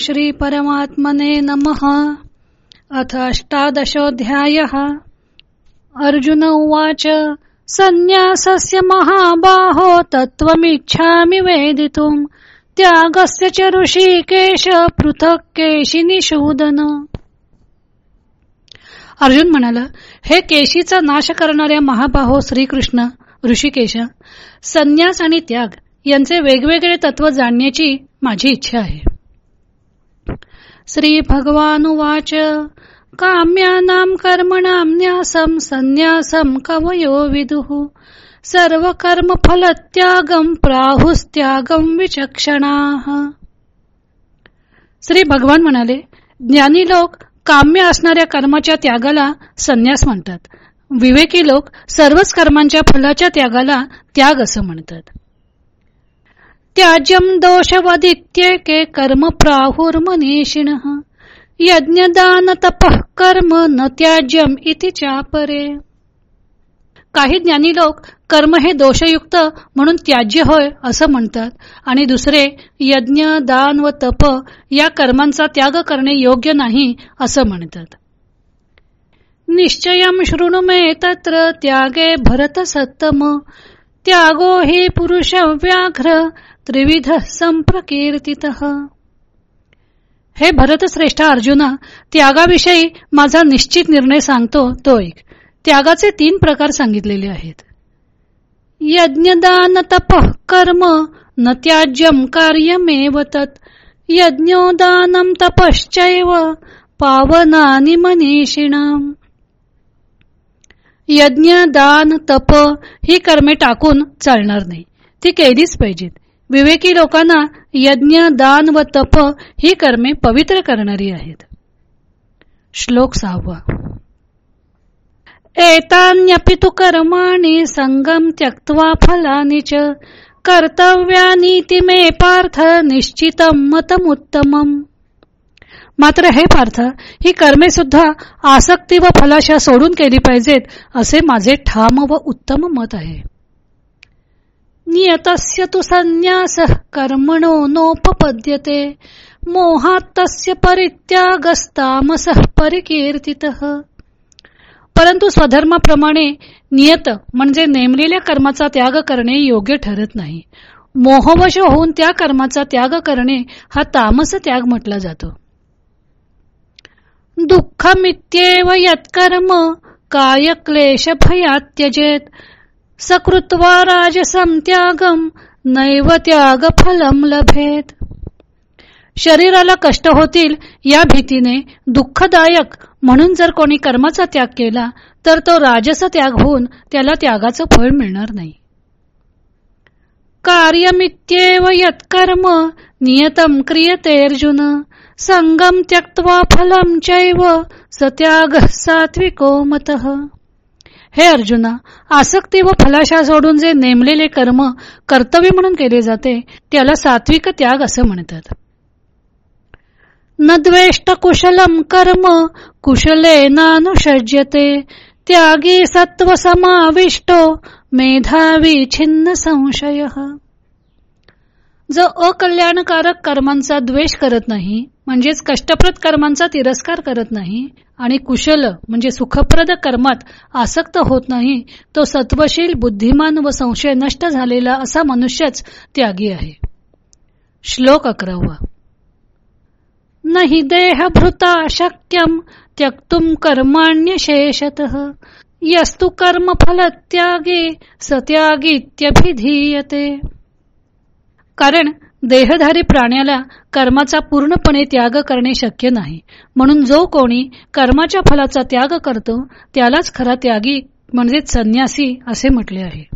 श्री परमात्मने नमः। अथ अष्टादशोऽध्यायः। अर्जुन उवाच संन्यासस्य महाबाहो तत्त्वमिच्छामि वेदितुम्। त्यागस्य च ऋषिकेश पृथक् केशी निषूदन। अर्जुन म्हणाला हे केशीचा नाश करणाऱ्या महाबाहो श्रीकृष्ण ऋषिकेश संन्यास आणि त्याग यांचे वेगवेगळे तत्व जाणण्याची माझी इच्छा आहे. श्री भगवानुवाच काम्यानाम कर्मणाम न्यासम संन्यासम कवयो विदुः। सर्व कर्म फल त्यागम प्राहुस्त्यागम विचक्षणा। श्री भगवान म्हणाले ज्ञानी लोक काम्य असणाऱ्या कर्माच्या त्यागाला संन्यास म्हणतात. विवेकी लोक सर्वच कर्मांच्या फलाच्या त्यागाला त्याग असं म्हणतात. त्याज्यम दोषवदित्येके कर्म प्राहुर्मनीषिण। यज्ञदान तप कर्म न त्याज्यम इति चापरे। काही ज्ञानी लोक कर्म हे दोषयुक्त म्हणून त्याज्य होय असं म्हणतात आणि दुसरे यज्ञ दान व तप या कर्मांचा त्याग करणे योग्य नाही असं म्हणतात. निश्चयम शृणु मे तत्र त्यागे भरत सत्तम। त्यागो हि पुरुष व्याघ्र। त्रिविध संप्रकीर्तित. हे भरतश्रेष्ठ अर्जुना त्यागाविषयी माझा निश्चित निर्णय सांगतो तो एक. त्यागाचे तीन प्रकार सांगितलेले आहेत. यज्ञदान तप कर्म न त्याज्यम कार्यमेव तत्. यज्ञोदानम तपश्चैव पावनानि मनीषिणाम. यज्ञ दान तप ही कर्मे टाकून चालणार नाही. ती केलीच पाहिजेत. विवेकी लोकांना यज्ञ दान व तप ही कर्मे पवित्र करणारी आहेत. श्लोक सहावा. एतान्यपि तु कर्माणि संगम त्यक्त्वा फलानि च कर्तव्यानीति मे पार्थ निश्चितम मतमुत्तमम. मात्र हे पार्थ ही कर्मे सुद्धा आसक्ती व फलाशा सोडून केली पाहिजेत असे माझे ठाम व उत्तम मत आहे. नियतस्य तु संन्यास कर्मणो नोपपद्यते। मोहात्तस्य परित्यागस्तामस परिकीर्तित। परंतु स्वधर्माप्रमाणे नियत म्हणजे नेमलेल्या कर्माचा त्याग करणे योग्य ठरत नाही। मोहवश होऊन त्या कर्माचा त्याग करणे हा तामस त्याग म्हटला जातो। दुःखमित्येव यत्कर्म काय क्लेश भयात त्यजेत। सकृत्वा राजसं त्यागम नैव त्याग फलम लभेत. शरीराला कष्ट होतील या भीतीने दुःखदायक म्हणून जर कोणी कर्माचा त्याग केला तर तो राजस त्याग होऊन त्याला त्यागाचं फळ मिळणार नाही. कार्यमित्येव यत्कर्म नियतम क्रियते अर्जुन. संगम त्यक्त्वा फलम चैव सत्याग सात्विको मत. हे अर्जुना आसक्ती व फलाशा सोडून जे नेमलेले कर्म कर्तव्य म्हणून केले जाते त्याला सात्विक त्याग असं म्हणतात. न द्वेष्ट कुशलम कर्म कुशले नानुषज्यते त्यागी सत्व समाविष्टो मेधावी छिन्न संशय. जो अकल्याणकारक कर्मांचा द्वेष करत नाही म्हणजेच कष्टप्रद कर्मांचा तिरस्कार करत नाही आणि कुशल म्हणजे सुखप्रद कर्मात आसक्त होत नाही तो सत्वशील बुद्धिमान व संशय नष्ट झालेला असा मनुष्यच त्यागी आहे. श्लोक अकरावा. नहि देहभृता शक्यम त्यक्तुम कर्माण्य शेषत यस्तु कर्म फलत्यागे सत्यागीत्यभिधीयते. कारण देहधारी प्राण्याला कर्माचा पूर्णपणे त्याग करणे शक्य नाही. म्हणून जो कोणी कर्माच्या फलाचा त्याग करतो त्यालाच खरा त्यागी म्हणजे संन्यासी असे म्हटले आहे.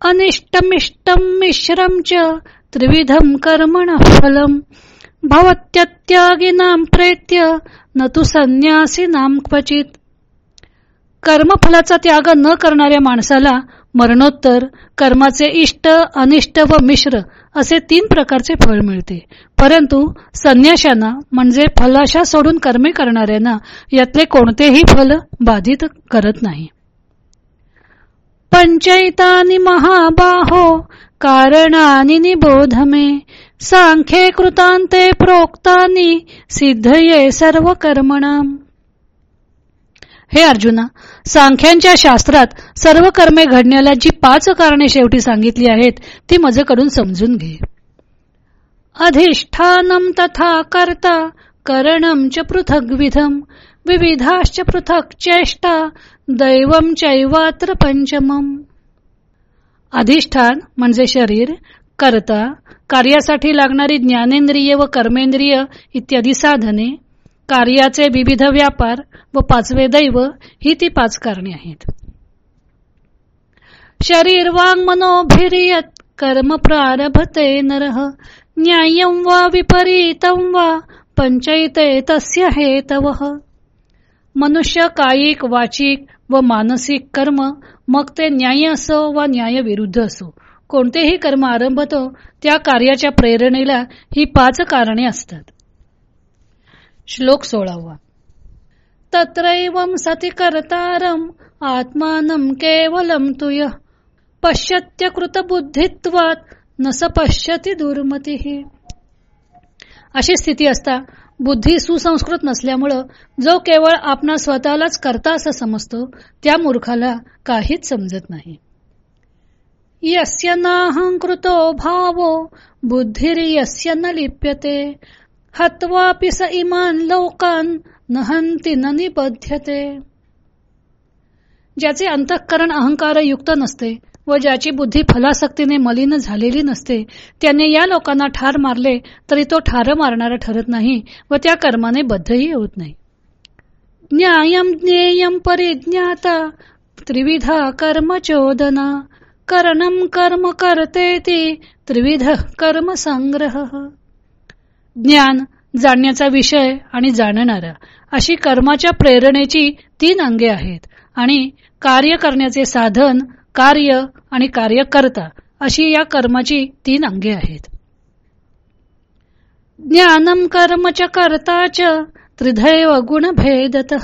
अनिष्टमिष्टम मिश्रम च त्रिविधम कर्मण फलम। भवत्यत्यागिनाम प्रेत्य न तू संन्यासी नाम क्वचित। कर्मफलाचा त्याग न करणाऱ्या माणसाला मरणोत्तर कर्माचे इष्ट अनिष्ट व मिश्र असे तीन प्रकारचे फळ मिळते. परंतु संन्याशांना म्हणजे फलाशा सोडून कर्मे करणाऱ्यांना यातले कोणतेही फल बाधित करत नाही. पंचैतानि महाबाहो कारणानि निबोधमे सांख्ये कृतांते प्रोक्तानी सिद्धये सर्व कर्मणाम हे अर्जुना सांख्यांच्या शास्त्रात सर्व कर्मे घडण्याला जी पाच कारणे शेवटी सांगितली आहेत ती मजेकडून समजून घे. अधिष्ठानम तथा करता करणम च पृथग्विधम विविधाश्च पृथक चेष्टा दैवम चैवात्र पंचमम अधिष्ठान म्हणजे शरीर करता कार्यासाठी लागणारी ज्ञानेंद्रिय व कर्मेंद्रिय इत्यादी साधने कार्याचे विविध व्यापार व पाचवे दैव ही ती पाच कारणे आहेत. शरीर वांग मनोभिरियत कर्म प्रारभते नरह न्याय वा विपरीतम वा पंचयते तस्य हेतव. मनुष्य कायिक वाचिक व मानसिक कर्म मग ते न्याय असो वा न्याय विरुद्ध असो कोणतेही कर्म आरंभतो त्या कार्याच्या प्रेरणेला ही पाच कारणे असतात. श्लोक सोळावा. तत्रैव सती कर्तारम आत्मानं केवलम तुय पश्यत्य पश्यत्यकृत बुद्धित्वात नस पश्यती दुर्मती. अशी स्थिती असता बुद्धी सुसंस्कृत नसल्यामुळं जो केवळ आपणा स्वतःलाच करता असं समजतो त्या मूर्खाला काहीच समजत नाही. यस्य नाहंकृतो भावो बुद्धिर्यस्य न लिप्यते. हत्वापि स इमान लोकान नहंती न निबध्यते. ज्याचे अंतःकरण अहंकार युक्त नसते व ज्याची बुद्धी फलासक्तीने मलिन झालेली नसते त्याने या लोकांना ठार मारले तरी तो ठार मारणारा ठरत नाही व त्या कर्माने बद्धही होत नाही. न्यायम ज्ञेयम परिज्ञाता त्रिविधा कर्म चोदना करणम कर्म करते ती त्रिविध कर्म संग्रह. ज्ञान जाणण्याचा विषय आणि जाणणारा अशी कर्माच्या प्रेरणेची तीन अंगे आहेत आणि कार्य करण्याचे साधन कार्य आणि कार्यकर्ता अशी या कर्माची तीन अंगे आहेत. ज्ञानम कर्म च कर्ताच त्रिधैव गुणभेदत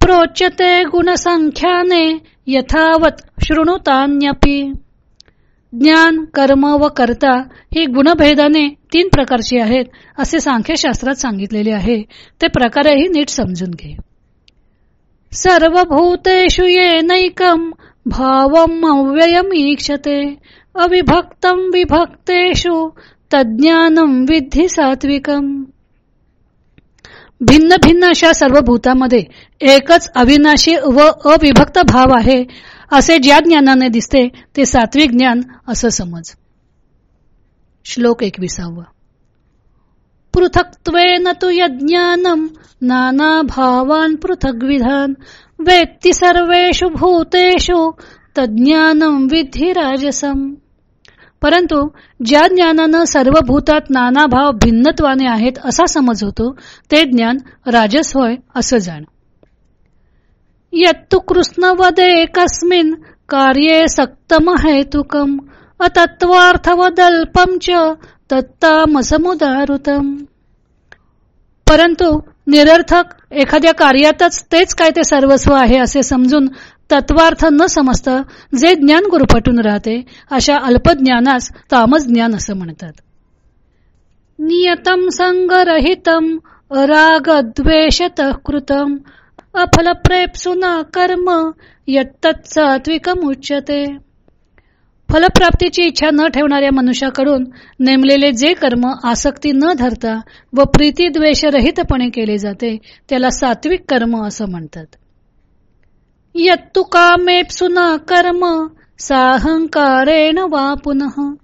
प्रोच्यते गुणसंख्याने यथावत शृणुतान्यपि। ज्ञान कर्म व कर्ता ही गुणभेदाने तीन प्रकारची आहेत असे सांख्यशास्त्रात सांगितलेले आहे. ते प्रकारही नीट समजून घे. सर्वभूतेषु येनैकम भावम अव्ययमीक्षते अविभक्तम विभक्तेषु तज्ज्ञानम विधी सात्विकम. भिन्न भिन्न अशा सर्व भूतामध्ये एकच अविनाशी व अविभक्त भाव आहे असे ज्या ज्ञानाने दिसते ते सात्विक ज्ञान असं समज. श्लोक एकविसावा. पृथक्त्वेन तु यज्ञानम नाना भावान पृथग्विधान वेत्ती सर्वेषु भूतेषु तज्ज्ञानम विधी राजसम. परंतु ज्या ज्ञानानं सर्व भूतात नाना भाव भिन्नत्वाने आहेत असा समज होतो ते ज्ञान राजस होय असं जाण. यत्तु कृष्णवदे कस्मिन कार्ये सक्तम हेतुकम अतत्वार्थवदल्पम च तत्तामसमुदारुतम। परंतु निरर्थक एखाद्या कार्यातच तेच काय ते सर्वस्व आहे असे समजून तत्वार्थ न समजता जे ज्ञान गुरुपटून राहते अशा अल्पज्ञानास तामस ज्ञान असं म्हणतात. नियतम संगरहितम अराग द्वेषत कृतम। अफल प्रेपसुना कर्म यत्तत्सात्विकम उच्यते फलप्राप्तीची इच्छा न ठेवणाऱ्या मनुष्याकडून नेमलेले जे कर्म आसक्ती न धरता व प्रीती रहितपणे केले जाते त्याला सात्विक कर्म असं म्हणतात. यत्तु कामेप्सुना कर्म साहंकारेण वा पुनः.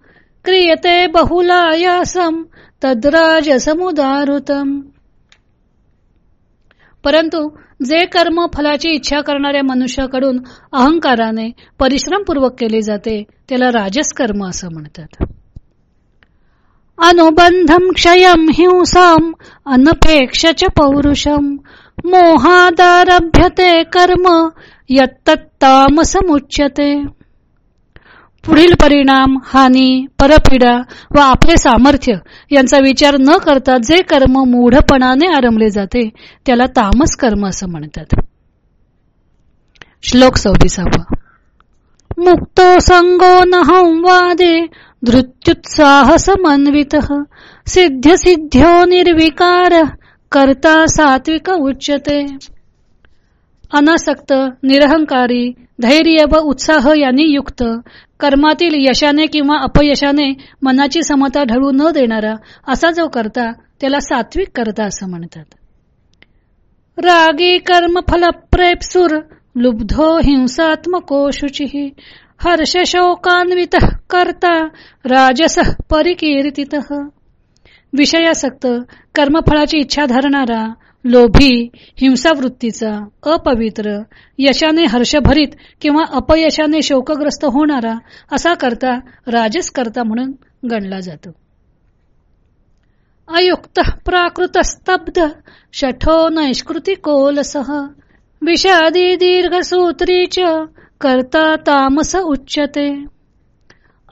क्रियते बहुलायासम तद्राजसमुदारुतम. परंतु जे कर्म फलाची इच्छा करणाऱ्या मनुष्याकडून अहंकाराने परिश्रमपूर्वक केले जाते त्याला राजस कर्म असं म्हणतात. अनुबंधम क्षयम हिंसाम अनपेक्ष पौरुषम मोहादारभ्यते कर्म यत्तत्तामसमुच्यते। पुढील परिणाम हानी परपीडा व आपले सामर्थ्य यांचा विचार न करता जे कर्म मूढपणाने आरंभले जाते त्याला तामस कर्म असं म्हणतात. श्लोक सव्वीसावा. मुक्तो संगो न वादे धृत्युत्साह समन्वित सिद्ध सिद्ध्यो निर्विकार करता सात्विक उच्चते अनासक्त निरहंकारी धैर्य व उत्साह यांनी युक्त कर्मातील यशाने किंवा अपयशाने मनाची समता ढळू न देणारा असा जो करता त्याला सात्विक करता असं म्हणतात. रागी कर्म फल प्रेपसूर लुब्धो हिंसात्मको शुची हर्ष शोकान्वित करता राजस परिकीर्तित. विषयासक्त कर्मफळाची इच्छा धरणारा लोभी हिंसावृत्तीचा अपवित्र यशाने हर्षभरीत किंवा अपयशाने शोकग्रस्त होणारा असा करता राजस करता म्हणून गणला जातो. अयुक्त प्राकृत स्तब्ध शठो नैष्कृती कोलसह विषादी दीर्घ सूत्रीच करता तामस उच्चते.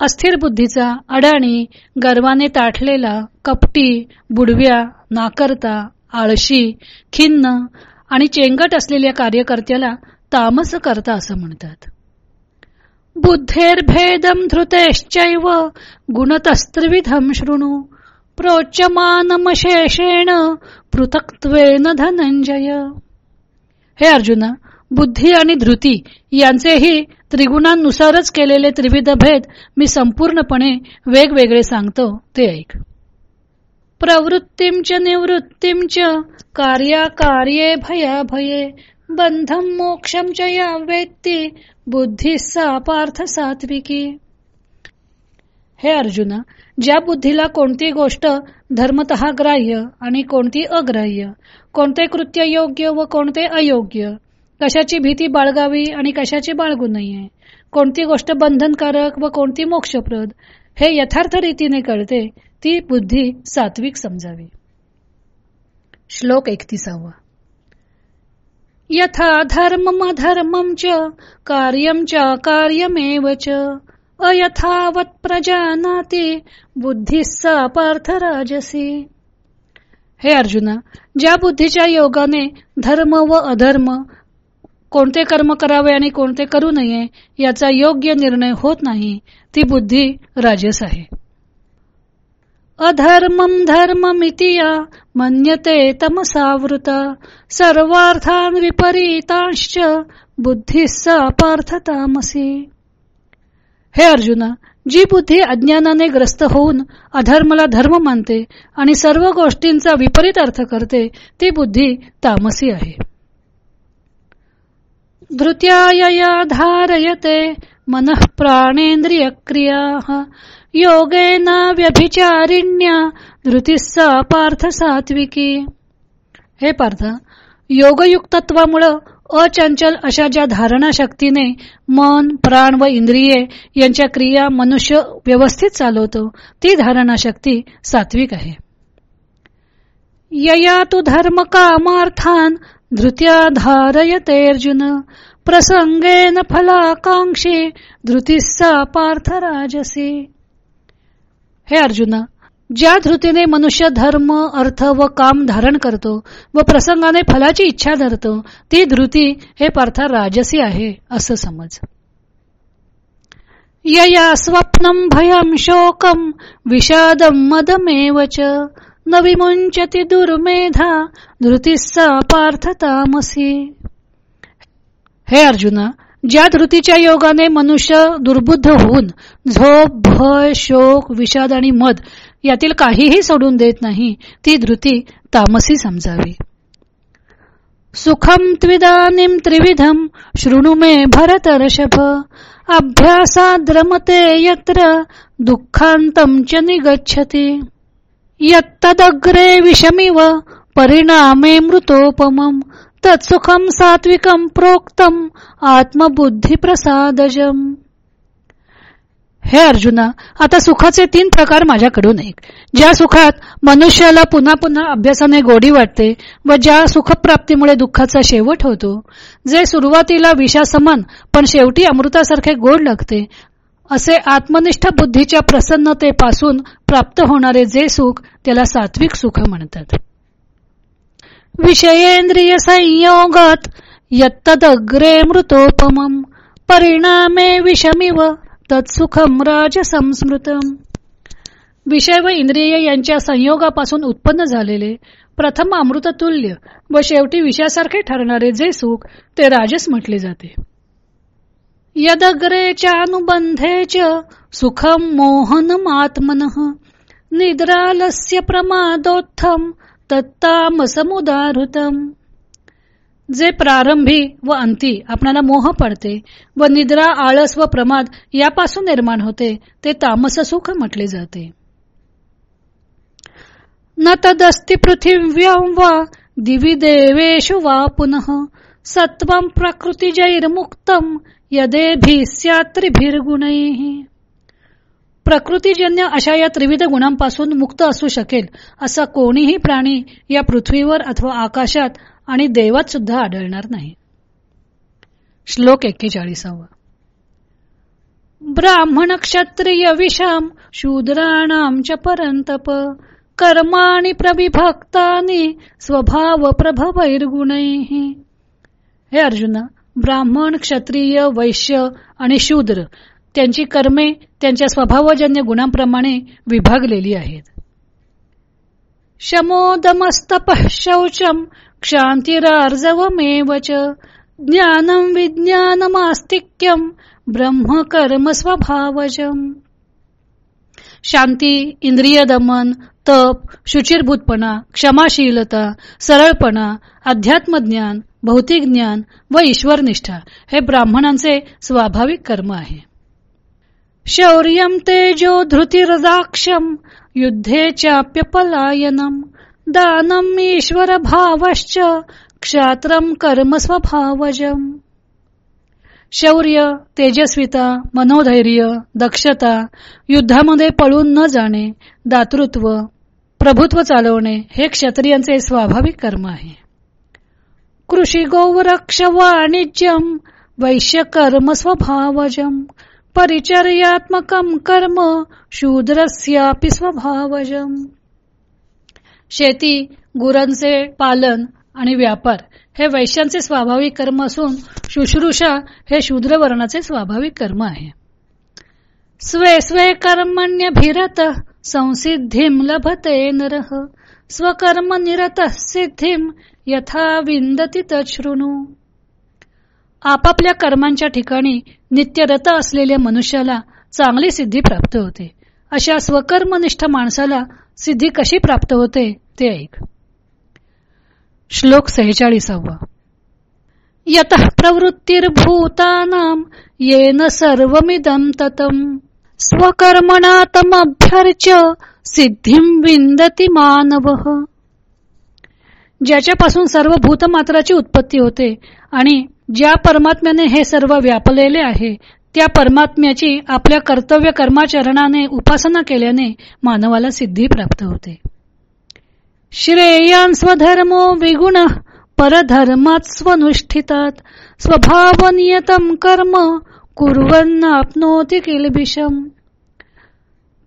अस्थिर बुद्धीचा अडाणी गर्वाने ताठलेला कपटी बुडव्या नाकरता आळशी खिन्न आणि चेंगट असलेल्या कार्यकर्त्याला तामस करता असं म्हणतात. बुद्धेर्भेदम धृतेश्चैव गुणतस्त्रिविधम शृणू प्रोच्यमानमशेषेण पृथक्त्वेन धनंजय हे अर्जुना बुद्धी आणि धृती यांचेही त्रिगुणांनुसारच केलेले त्रिविध भेद मी संपूर्णपणे वेगवेगळे सांगतो ते ऐक. प्रवृत्तींच निवृत्तींच कार्ये भया भये बंधम मोक्षम च या व्यक्ती बुद्धी सा पार्थ सात्विकी। हे अर्जुना ज्या बुद्धीला कोणती गोष्ट धर्मत ग्राह्य आणि कोणती अग्राह्य कोणते कृत्य योग्य व कोणते अयोग्य कशाची भीती बाळगावी आणि कशाची बाळगू नये कोणती गोष्ट बंधनकारक व कोणती मोक्षप्रद हे यथार्थ रीतीने कळते ती बुद्धी सात्विक समजावी. श्लोक एकतीसावा. यथा धर्म अधर्मम च कार्यम च कार्यमेव च अयथावत प्रजानाती बुद्धीसा पार्थ राजसी हे अर्जुना ज्या बुद्धीच्या योगाने धर्म व अधर्म कोणते कर्म करावे आणि कोणते करू नये याचा योग्य निर्णय होत नाही ती बुद्धी राजस आहे. अधर्मम धर्ममितिया मन्यते तमसावृत। सर्वार्थान विपरीतांश्च बुद्धिस्सा पार्थ तामसी हे अर्जुना जी बुद्धी अज्ञानाने ग्रस्त होऊन अधर्मला धर्म मानते आणि सर्व गोष्टींचा विपरीत अर्थ करते ती बुद्धी तामसी आहे. धृत्याया धारयते मन प्राणेंद्रिय क्रिया योगेन व्यभिचारिण्या धृतीसा पार्थ सात्विकी. हे पार्थ योगयुक्तत्वामुळं अचंचल अशा ज्या धारणा शक्तीने मन प्राण व इंद्रिये यांच्या क्रिया मनुष्य व्यवस्थित चालवतो ती धारणा शक्ती सात्विक आहे. यया तू धर्म कामार्थान धृत्या धारयते अर्जुन. प्रसंगेन फलाकांक्षी धृतीसा पार्थ राजसी. हे अर्जुना ज्या धृतीने मनुष्य धर्म अर्थ व काम धारण करतो व प्रसंगाने फलाची इच्छा धरतो ती धृती हे पार्थ राजसी आहे असं समज. यया स्वप्नम भयम शोकम विषादम मदमेवच न विमुंचती दुर्मेधा धृतीसा पार्थ तामसी. हे अर्जुना ज्या धृतीच्या योगाने मनुष्य दुर्बुद्ध होऊन झोप भय शोक विषाद आणि मद यातील काहीही सोडून देत नाही ती धृती तामसी समजावी. सुखम त्विदानिम त्रिविधम शृणु मे भरतर्षभ अभ्यासाद्रमते यत्र दुःखांतम च निगच्छति। यत्तदग्रे विषमिव परिणामे मृतोपमम तत्सुखम सात्विकम प्रोक्तम आत्मबुद्धी प्रसादजम हे अर्जुना आता सुखाचे तीन प्रकार माझ्याकडून एक. ज्या सुखात मनुष्याला पुन्हा पुन्हा अभ्यासाने गोडी वाटते व ज्या सुखप्राप्तीमुळे दुःखाचा शेवट होतो. जे सुरुवातीला विषासमान पण शेवटी अमृतासारखे गोड लागते असे आत्मनिष्ठ बुद्धीच्या प्रसन्नतेपासून प्राप्त होणारे जे सुख त्याला सात्विक सुख म्हणतात. विषयेंद्रिय संयोगात यत्तदग्रे मृतोपमम। परिणामे विषमिव तत्सुखम राज संस्मृतम विषय व इंद्रिय यांच्या संयोगापासून उत्पन्न झालेले प्रथम अमृततुल्य व शेवटी विषयासारखे ठरणारे जे सुख ते राजस म्हटले जाते. यदग्रेच्या च सुखम मोहनम आत्मन। निद्रालस्य प्रमादोत्थम तत्तामसमुदाहृतम। जे प्रारंभी व अंती आपणाला मोह पडते व निद्रा आळस व प्रमाद यापासून निर्माण होते ते तामस सुख म्हटले जाते. न तदस्ति पृथिव्यां वा दिवी देवेषु वा पुनः सत्वं प्रकृतिजैर्मुक्तं यदेभिः स्यात्रिभिर्गुणैः। प्रकृतीजन्य अशा या त्रिविध गुणांपासून मुक्त असू शकेल असा कोणीही प्राणी या पृथ्वीवर अथवा आकाशात आणि देवात सुद्धा आढळणार नाही. श्लोक एक्केचाळीसावा. ब्राह्मण क्षत्रिय विषाम शूद्राणाम च परंतप कर्माणि प्रविभक्तानी स्वभाव प्रभवैर्गुणै। हे अर्जुन ब्राह्मण क्षत्रिय वैश्य आणि शूद्र त्यांची कर्मे त्यांच्या स्वभावजन्य गुणांप्रमाणे विभागलेली आहेत. शमोदमस्तप शौचम क्षांतिरार्जवमेव ज्ञानम विज्ञानमास्तिक्यम ब्रह्म कर्म स्वभावजम. शांती इंद्रिय दमन तप शुचिरभूतपणा क्षमाशीलता सरळपणा अध्यात्मज्ञान भौतिक ज्ञान व ईश्वरनिष्ठा हे ब्राह्मणांचे स्वाभाविक कर्म आहे. शौर्यम तेजो धृतिरदाक्षम युद्धे चाप्यपलायनम दानम ईश्वर भावश्च क्षात्रम कर्म स्वभावजम। शौर्य तेजस्विता मनोधैर्य दक्षता युद्धामध्ये पळून न जाणे दातृत्व प्रभुत्व चालवणे हे क्षत्रियांचे स्वाभाविक कर्म आहे. कृषी गोवरक्ष वाणिज्यम वैश्य कर्म स्वभावजम परिचर्यात्मकम कर्म शूद्रस्यापि स्वभावजम। शेती गुरांचे पालन आणि व्यापार हे वैश्यांचे स्वाभाविक कर्म असून शुश्रूषा हे शूद्र वर्णाचे स्वाभाविक कर्म आहे. स्वे स्वे कर्मण्यभिरत संसिद्धिम लभते नरह स्वकर्म निरत सिद्धीम यथा विंदती तृणू आपापल्या कर्मांच्या ठिकाणी नित्यरत असलेल्या मनुष्याला चांगली सिद्धी प्राप्त होते. अशा स्वकर्मनिष्ठ माणसाला सिद्धी कशी प्राप्त होते ते ऐक. श्लोक सेहेचाळीसावा. यत प्रवृत्तीर्भूतानाम येन सर्वमिदम ततम. स्वकर्मणातमभ्यर्च सिद्धिं विंदती मानव. ज्याच्यापासून सर्व भूतमात्राची उत्पत्ती होते आणि ज्या परमात्म्याने हे सर्व व्यापलेले आहे त्या परमात्म्याची आपल्या कर्तव्य कर्माचरणाने उपासना केल्याने मानवाला सिद्धी प्राप्त होते. श्रेयान स्वधर्मो विगुण परधर्मात स्वनुष्ठितात स्वभावनियतम कर्म कुर्वन्न आपनोती किलबिषम.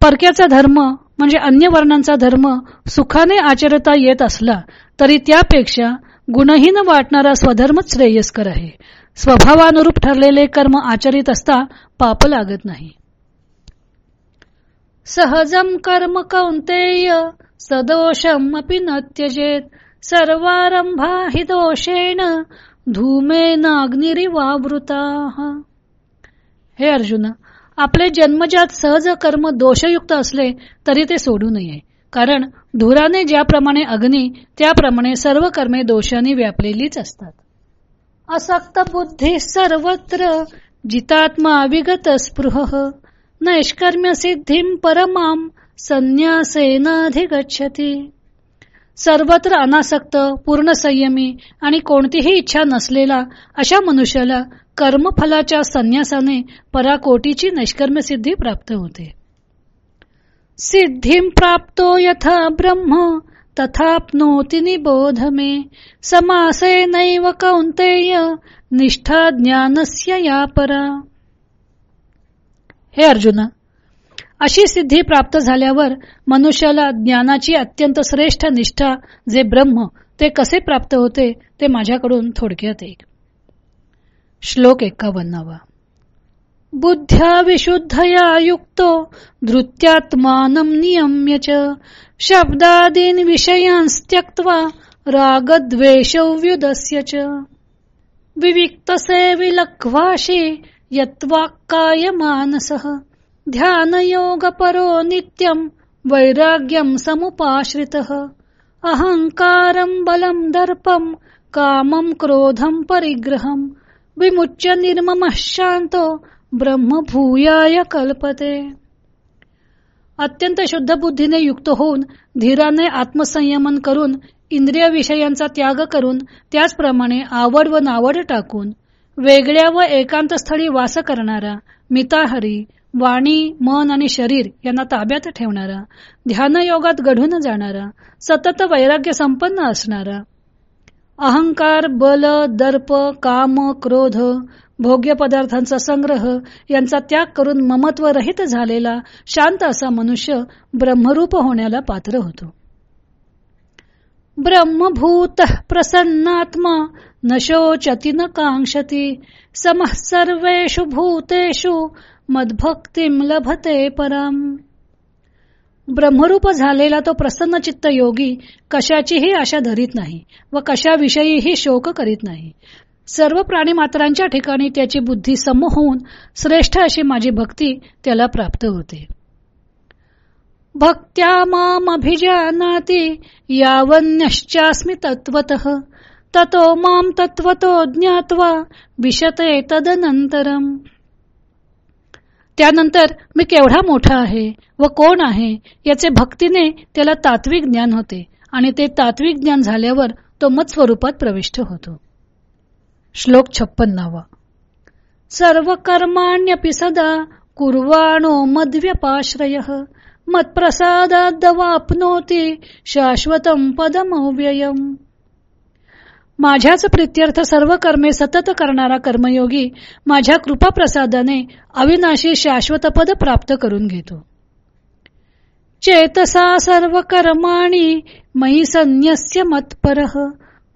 परक्याचा धर्म म्हणजे अन्य वर्णांचा धर्म सुखाने आचरता येत असला तरी त्यापेक्षा गुणहीन वाटणारा स्वधर्मच श्रेयस्कर आहे. स्वभावानुरूप ठरलेले कर्म आचरित असता पाप लागत नाही. सहजम कर्म कौंतेय सदोषम अपि न त्यजेत. सर्वारंभा हि दोषेण धूमेन अग्निरिवावृता. हे अर्जुन आपले जन्मजात सहज कर्म दोषयुक्त असले तरी ते सोडू नये. कारण धुराने ज्याप्रमाणे अग्नी त्याप्रमाणे सर्व कर्मे दोषाने व्यापलेलीच असतात. असक्त बुद्धी सर्वत्र जितात्मा विगत स्पृह नैष्कर्म्य सिद्धिम परमाम संन्यासेनाधिगच्छती सर्वत्र अनासक्त पूर्ण संयमी आणि कोणतीही इच्छा नसलेला अशा मनुष्याला कर्मफलाच्या संन्यासाने पराकोटीची नैष्कर्म्य सिद्धी प्राप्त होते. सिद्धिं प्राप्तो यथा ब्रह्म तथाप्नोति निबोध मे। समासे नैव कौंतेय निष्ठा ज्ञानस्य या परा। हे अर्जुना अशी सिद्धी प्राप्त झाल्यावर मनुष्याला ज्ञानाची अत्यंत श्रेष्ठ निष्ठा जे ब्रह्म ते कसे प्राप्त होते ते माझ्याकडून थोडक्यात एक. श्लोक एक्कावन्नावा बुद्ध्या विशुद्धया युक्तो धृत्यात्मानं नियम्य च। शब्दादीन विषयांस्त्यक्त्वा रागद्वेषव्युदस्य च। विविक्तसे विलक्वाशी यत्वाक्काय मानसः ध्यानयोगपरो नित्यं वैराग्यं समुपाश्रितः। अहङ्कारं बलं दर्पं कामं क्रोधं परिग्रहं। विमुच्य निर्ममः शांतो ब्रह्मभूयाय कल्पते. अत्यंत शुद्ध बुद्धीने युक्त होऊन धीराने आत्मसंयमन करून इंद्रिय विषयांचा त्याग करून त्याचप्रमाणे आवड व नावड टाकून वेगळ्या व एकांत स्थळी वास करणारा मिताहरी वाणी मन आणि शरीर यांना ताब्यात ठेवणारा ध्यानयोगात घडून जाणारा सतत वैराग्य संपन्न असणारा. अहंकार बल दर्प काम क्रोध भोग्य पदार्थांचा संग्रह यांचा त्याग करून ममत्व रहित झालेला शांत असा मनुष्य ब्रह्मरूप होण्याला पात्र होतो. ब्रह्मभूत प्रसन्नात्मा न शोचती न कांक्षती समः सर्वेषु भूतेषु मदभक्ती लभते परम ब्रह्मरूप झालेला तो प्रसन्न चित्त योगी कशाचीही आशा धरीत नाही व कशाविषयीही शोक करीत नाही. सर्व प्राणीमात्रांच्या ठिकाणी त्याची बुद्धी सम होऊन श्रेष्ठ अशी माझी भक्ती त्याला प्राप्त होते. भक्त्या माम अभिजानाती यावन्यश्चास्मी तत्वत ततो माम तत्वतो ज्ञात्वा विशते तदनंतरम त्यानंतर मी केवढा मोठा आहे व कोण आहे याचे भक्तीने त्याला तात्विक ज्ञान होते आणि ते तात्विक ज्ञान झाल्यावर तो मत स्वरूपात प्रविष्ट होतो. श्लोक छप्पन्नावा. सर्व कर्माण्यपि सदा कुर्वाणो मद्व्यपाश्रय मत्प्रसादाद्वाप्नोती शाश्वतम पदमव्ययम. माझ्याच प्रित्यर्थ सर्व कर्मे सतत करणारा कर्मयोगी माझ्या कृपाप्रसादाने अविनाशी शाश्वत पद प्राप्त करून घेतो. चेतसा सर्व कर्माणी मयी संन्यस्य मत्पर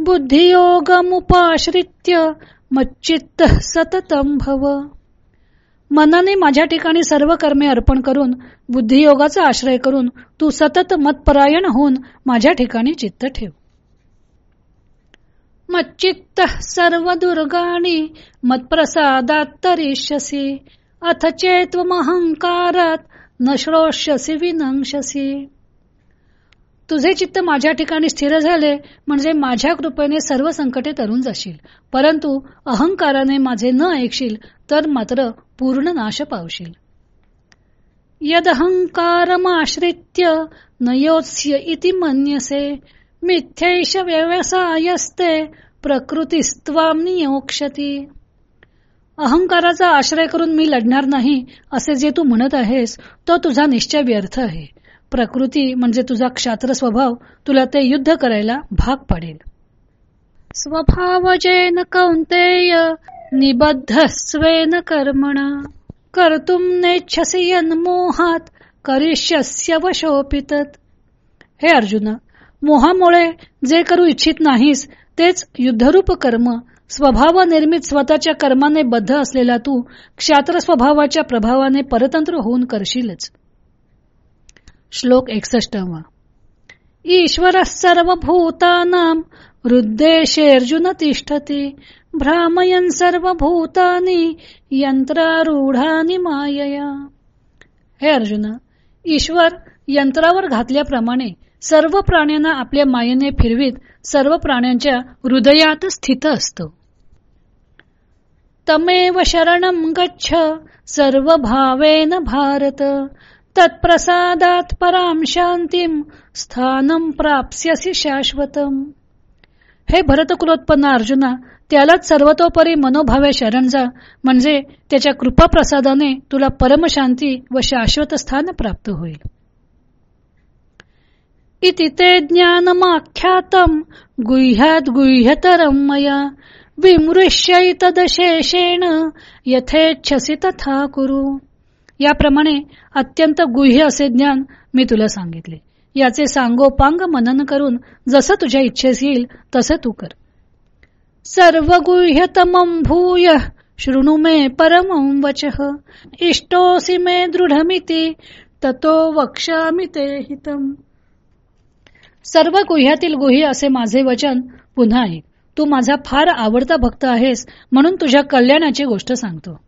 बुद्धियोगमुपाश्रित्य मच्चित्त सततम भव. मनाने माझ्या ठिकाणी सर्व कर्मे अर्पण करून बुद्धियोगाचा आश्रय करून तू सतत मतपरायण होऊन माझ्या ठिकाणी चित्त ठेव. मच्चित्त सर्व दुर्गाणी मत्प्रसादात तरिष्यसी अथ चेत्वमहंकारात न श्रोष्यसी विनंशसी. तुझे चित्त माझ्या ठिकाणी स्थिर झाले म्हणजे माझ्या कृपेने सर्व संकटे तरून जाशील. परंतु अहंकाराने माझे न ऐकशील तर मात्र पूर्ण नाश पावशील. यदहंकारमाश्रित्य नयोत्स्य इति मन्यसे मिथ्यैष व्यवसायस्ते प्रकृतीस्त्वाम नियोक्षती. अहंकाराचा आश्रय करून मी लढणार नाही असे जे तू म्हणत आहेस तो तुझा निश्चय व्यर्थ आहे. प्रकृती म्हणजे तुझा क्षात्र स्वभाव तुला ते युद्ध करायला भाग पडेल. स्वभावजेन कौंतेय निबद्ध स्वेन कर्मणा. कर्तुम नेच्छसी यन्मोहात करिष्यस्य वशोपित हे अर्जुन मोहामुळे जे करू इच्छित नाहीस तेच युद्धरूप कर्म स्वभाव निर्मित स्वतःच्या कर्माने बद्ध असलेला तू क्षात्र स्वभावाच्या प्रभावाने परतंत्र होऊन करशीलच. श्लोक एकसष्टवा. ईश्वर सर्वभूतानां अर्जुन तिष्ठती भ्रामयन सर्वभूतानी यंत्रारूढानी मायया. हे अर्जुन ईश्वर यंत्रावर घातल्याप्रमाणे सर्व प्राण्यांना आपल्या मायेने फिरवीत सर्व प्राण्यांच्या हृदयात स्थित असतो. तमेव शरण गच्छ सर्व भावेन भारत तत्प्रसादात पराम शांतीम स्थानम प्राप्स्यसी शाश्वतम। हे भरतकुलोत्पन्न अर्जुना त्यालाच सर्वतोपरी मनोभावे शरण जा म्हणजे त्याच्या कृपाप्रसादाने तुला परमशांती व शाश्वत स्थान प्राप्त होईल। इति ते ज्ञानमाख्यातं गुह्यात गुह्यतरम मया विमृश्यैतदशेषेण यथेच्छसी तथा कुरु याप्रमाणे अत्यंत गुह्य असे ज्ञान मी तुला सांगितले. याचे सांगोपांग मनन करून जसं तुझ्या इच्छेस येईल तसं तू कर. सर्व गुह्यतमं भूय शृणु मे परमं वचः. इष्टोसी मे दृढमिती ततो वक्षामि ते हितम. सर्व गुह्यातील गुह्य असे माझे वचन पुन्हा आहे तू माझा फार आवडता भक्त आहेस म्हणून तुझ्या कल्याणाची गोष्ट सांगतो.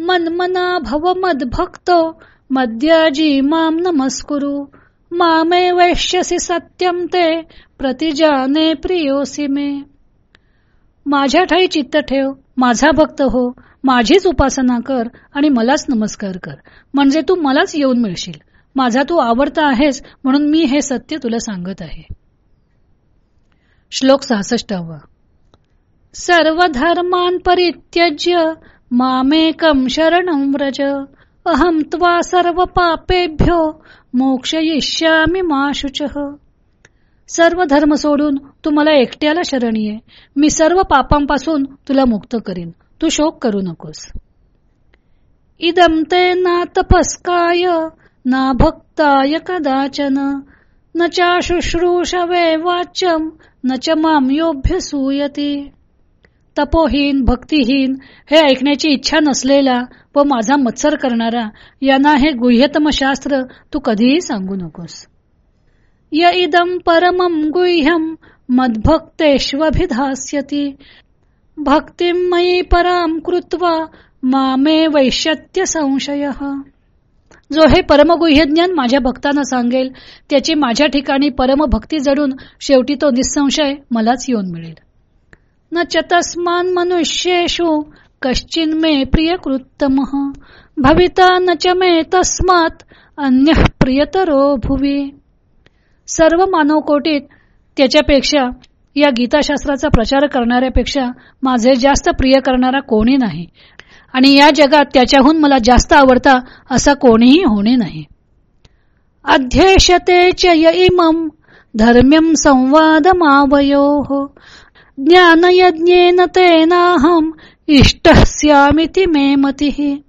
मन्मना भव मद भक्त मद्याजी माम नमस्कुरु। मामे वैश्यसी सत्यम ते प्रतिजाने प्रियोसी मे। माझ्या ठाई चित्त ठेव माझा भक्त हो माझीच उपासना कर आणि मलाच नमस्कार कर. म्हणजे तू मलाच येऊन मिळशील. माझा तू आवडता आहेस म्हणून मी हे सत्य तुला सांगत आहे. श्लोक सहासष्टावा. सर्व धर्मान परित्यज्य मामेकम शरणं व्रज। अहम त्वा सर्व पापेभ्यो मोक्ष येष्यामी मा सर्व धर्म सोडून तू मला एकट्याला शरणीये. मी सर्व पापांपासून तुला मुक्त करीन. तू शोक करू नकोस. इदम ते ना तपस्काय ना भक्ताय कदाचन। न चा शुश्रूषवे वाच्यम न च माम योभ्य सूयती। तपोहीन भक्तिहीन हे ऐकण्याची इच्छा नसलेला व माझा मत्सर करणारा यांना हे गुह्यतम शास्त्र तू कधीही सांगू नकोस. य इदम परमम गुह्यम मद्भक्तेष्वभिधास्यती. भक्तिमयी पराम कृत्वा मामे वैश्यत्य संशय. जो हे परमगुह्य ज्ञान माझ्या भक्तांना सांगेल त्याची माझ्या ठिकाणी परमभक्ती जडून शेवटी तो निसंशय मलाच येऊन मिळेल. न च तस्मान् मनुष्येषु कश्चिन मे प्रियकृत्तम। भविता न च मे तस्मात अन्य प्रियतरो भुवी। सर्व मानवकोटीत त्याच्यापेक्षा या गीताशास्त्राचा प्रचार करणाऱ्यापेक्षा माझे जास्त प्रिय करणारा कोणी नाही. आणि या जगात त्याच्याहून मला जास्त आवडता असा कोणीही होणे नाही. अध्यक्षते च इमम धर्म्यम संवाद मावयो ज्ञानयज्ञेन तेनाहम इष्टस्यामिती मे मती.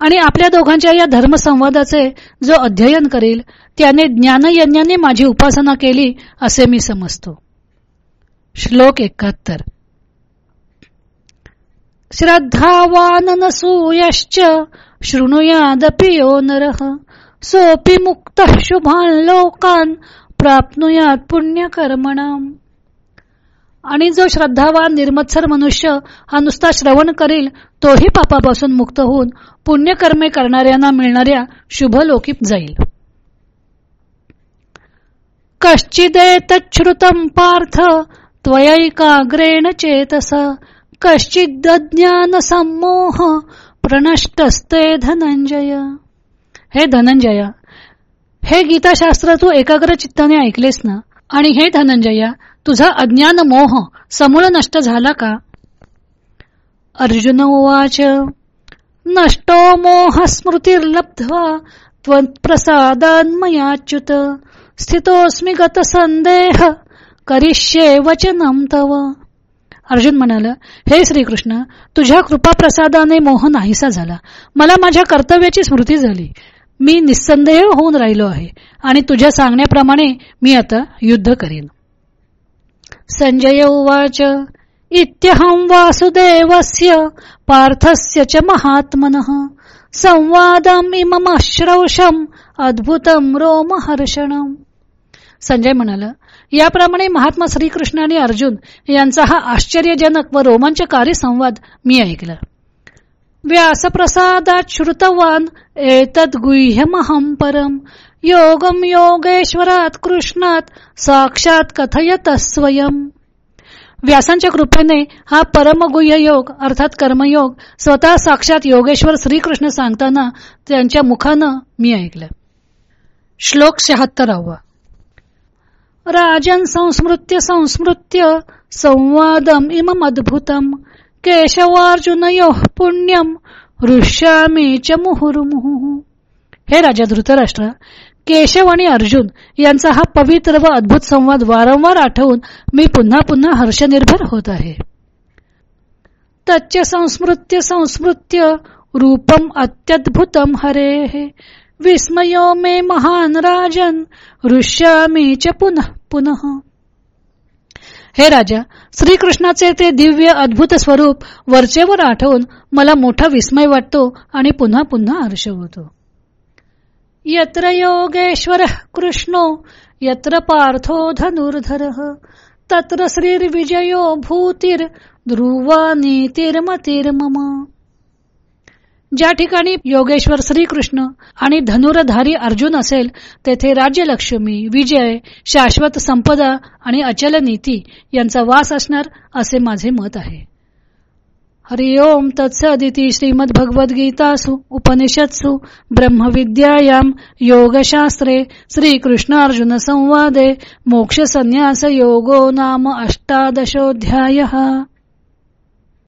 आणि आपल्या दोघांच्या या धर्मसंवादाचे जो अध्ययन करील त्याने ज्ञानयज्ञाने माझी उपासना केली असे मी समजतो. श्लोक एकाहत्तर. श्रद्धावान नसूयश्च शृणुयादपि यो नरः. सोपी मुक्त शुभान लोकान प्राप्नुयात पुण्यकर्मणाम. आणि जो श्रद्धावान निर्मत्सर मनुष्य हा नुसता श्रवण करील तोही पापापासून मुक्त होऊन पुण्यकर्मे करणाऱ्यांना मिळणाऱ्या शुभ लोकीत जाईल कश्चिदेतच्छ्रुतम पार्थ त्वयैकाग्रेण चेतस. कश्चिद ज्ञान संमोह प्रणष्टस्ते धनंजय. हे धनंजय हे गीताशास्त्र तू एकाग्र चित्ताने ऐकलेस ना? आणि हे धनंजया तुझा अज्ञान मोह समूळ नष्ट झाला का? अर्जुन उवाच नष्टो मोह स्मृतीर्लब्ध्वा त्वत्प्रसादान्मयाच्युत स्थितोस्मी गत संदेह करिष्ये वचनम तव। अर्जुन म्हणाल हे श्रीकृष्ण तुझ्या कृपाप्रसादाने मोह नाहीसा झाला. मला माझ्या कर्तव्याची स्मृती झाली. मी निसंदेह होऊन राहिलो आहे आणि तुझ्या सांगण्याप्रमाणे मी आता युद्ध करीन. संजय उवाच इत्यहं वासुदेवस्य पार्थस्य च महात्मनः। संवादम इममश्रौषम अद्भुतम रोमहर्षणम। संजय म्हणाला याप्रमाणे महात्मा श्रीकृष्ण आणि अर्जुन यांचा हा आश्चर्यजनक व रोमांचकारी संवाद मी ऐकला. व्यासप्रसादात श्रुतवान एतद गुह्यमहं परम। योगम योगेश्वरात कृष्णात साक्षात कथयत स्वयं. व्यासांच्या कृपेने हा परमगुह्य योग अर्थात कर्मयोग स्वतः साक्षात योगेश्वर श्रीकृष्ण सांगताना त्यांच्या मुखानं मी ऐकलं. श्लोक शहात्तरावा. राजन संस्मृत्य संस्मृत्य संवादम इमम अद्भुतम। केशवार्जुनयो पुण्यम। ऋष्यामी च मुहुर्मुहु। हे राजा धृतराष्ट्र केशव आणि अर्जुन यांचा हा पवित्र व अद्भुत संवाद वारंवार आठवून मी पुन्हा पुन्हा हर्षनिर्भर होत आहे. तच्च संस्मृत्य संस्मृत्य रूपम अत्यद्भुतम हरे विस्मयो मे महान राजन ऋष्यामी च पुनः पुनः। हे राजा श्रीकृष्णाचे ते दिव्य अद्भुत स्वरूप वरचेवर आठवून मला मोठा विस्मय वाटतो आणि पुन्हा पुन्हा हर्ष होतो यत्र योगेश्वर कृष्णो यत्र पार्थो धनुर्धर तत्र श्रीर्विजयो भूतीर ध्रुवा नीतिर्मतिर्मम ज्या ठिकाणी योगेश्वर श्रीकृष्ण आणि धनुर्धारी अर्जुन असेल तेथे राज्यलक्ष्मी विजय शाश्वत संपदा आणि अचल नीती यांचा वास असणार असे माझे मत आहे. हरि ओम तत्सदिती श्रीमद्भगवद्गीतासु उपनिषत्सु ब्रह्मविद्यायां योगशास्त्रे श्रीकृष्णार्जुन संवादे योगो नाम अष्टादशोऽध्यायः।